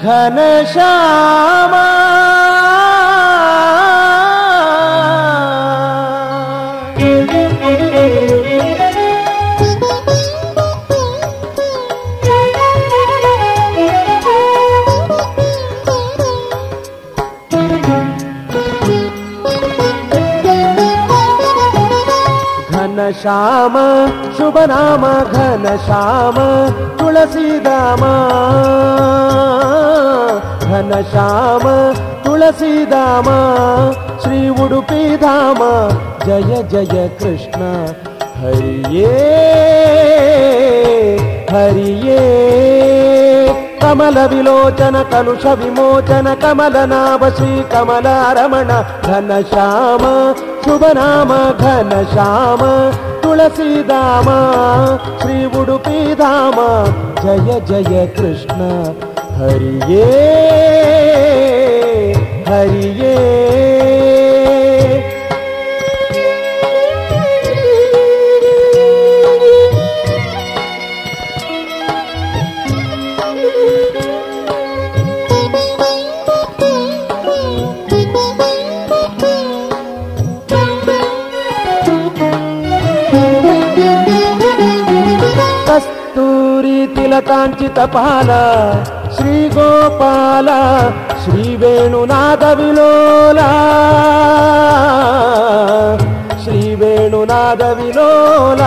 घनश्यामघन्या श्याम शुभनाम घन श्याम तुलसीदाम। घन श्याम तुलसी श्री उडुपि दाम जय जय कृष्ण। हरिये हरिये। कमल विलोचन कनुष विमोचन कमल नाम श्री कमलारमण धन श्याम शुभनामघन श्याम तुलसीदाम श्री उडुपि राम जय जय कृष्ण। हरिये हरिये। హరియే కస్తూరి తిలకాంచిత పాల శ్రీ గోపాల శ్రీ వేణునాద విలోల. శ్రీ వేణునాద విలోల.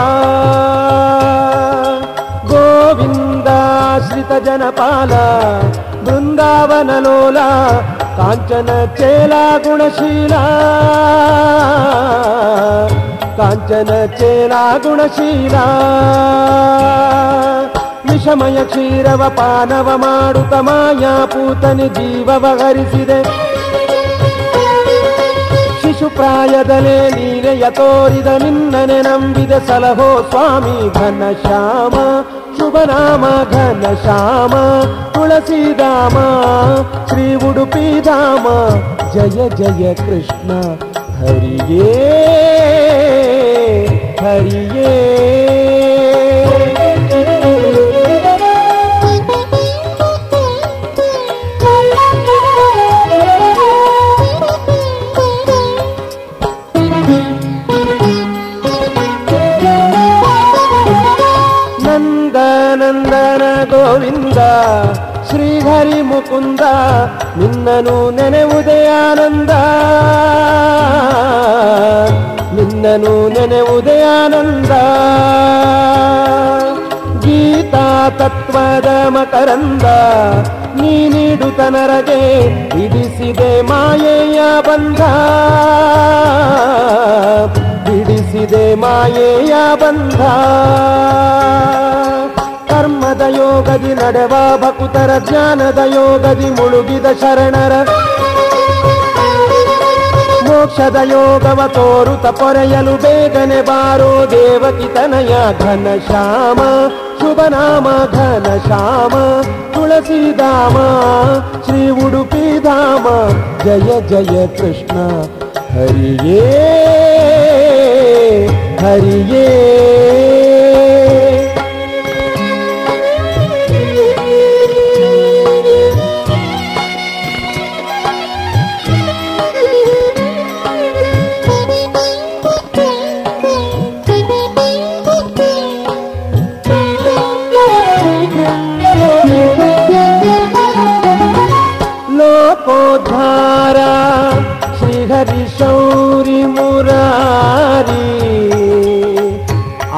గోవిందాశ్రిత జనపాల బృందావనలోల కాంచన చేలా గుణశీల. కాంచన చేలా గుణశీలా. ವಿಷಮಯ ಕ್ಷೀರವ ಪಾನವ ಮಾಡುತ್ತ ಮಾಯಾ ಪೂತನಿ ಜೀವವ ಹರಿಸಿದೆ. ಶಿಶು ನೀನೆಯ ತೋರಿದ ನಿನ್ನನೆ ನಂಬಿದ ಸಲಹೋ ಸ್ವಾಮಿ ಘನಶ್ಯಾಮ ಶುಭನಾಮ ಘನಶ್ಯಾಮ ತುಳಸಿಧಾಮ ಶ್ರೀ ಉಡುಪಿಧಾಮ ಜಯ ಜಯ ಕೃಷ್ಣ, ಹರಿಯೇ ಹರಿಯೇ. ಶ್ರೀಹರಿ ಮುಕುಂದ, ನಿನ್ನನು ನೆನೆವುದೇ ಆನಂದ. ನಿನ್ನನು ನೆನೆವುದೇ ಆನಂದ. ಗೀತಾ ತತ್ವದ ಮಕರಂದ ನೀನಿಡು ತನರಗೆ ಬಿಡಿಸಿದೆ ಮಾಯೆಯ ಬಂಧ. ಬಿಡಿಸಿದೆ ಮಾಯೆಯ ಬಂಧ. ಕರ್ಮದ ಯೋಗದಿ ನಡೆವ ಭಕುತರ ಜ್ಞಾನದ ಯೋಗದಿ ಮುಳುಗಿದ ಶರಣರ ಮೋಕ್ಷದ ಯೋಗವ ತೋರುತ ಪೊರೆಯಲು ಬೇಗನೆ ಬಾರೋ ದೇವಕಿ ತನಯ ಘನ ಶ್ಯಾಮ ಶುಭನಾಮ ಘನ ಶ್ಯಾಮ ತುಳಸಿಧಾಮ ಶ್ರೀ ಉಡುಪಿಧಾಮ ಜಯ ಜಯ ಕೃಷ್ಣ ಹರಿಯೇ ಹರಿಯೇ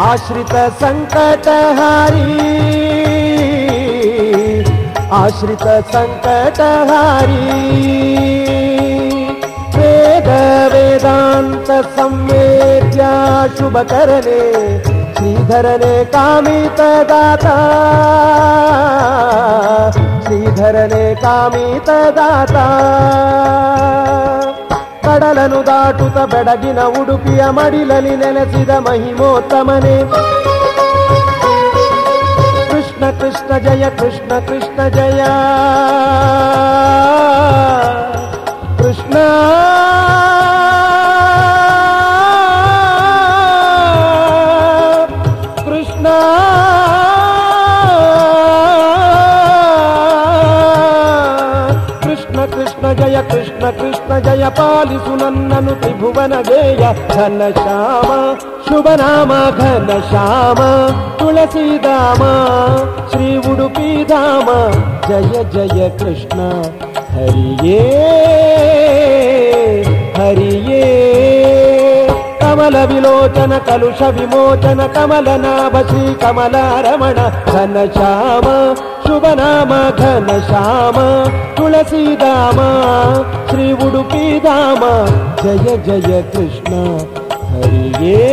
आश्रितसङ्कटहारी आश्रितसङ्कटहारी वेदवेदान्तसंवेद्या शुभकरणे श्रीधरे कामि तदाता कामितदाता। कामि तदाता ಕಡಲನು ದಾಟುತ್ತ ಬೆಡಗಿನ ಉಡುಪಿಯ ಮಡಿಲಲಿ ನೆನೆಸಿದ ಮಹಿಮೋತ್ತಮನೆ. ಕೃಷ್ಣ ಕೃಷ್ಣ ಜಯ ಕೃಷ್ಣ ಕೃಷ್ಣ ಜಯ. ಕೃಷ್ಣ పాలిసు నన్నను త్రిభువన జయ ఘన శ్యామ శుభనామ ఘన శ్యామ తులసీదామ శ్రీ ఉడుపీదామ జయ జయ కృష్ణ హరియే కమల విలోచన కలుష విమోచన కమల నాభీ కమలారమణ ఘన శ్యామ శుభనామ ఘన శ్యామ తులసీదామ శ్రీ ఉడుపీదామ జయ జయ కృష్ణ హరియే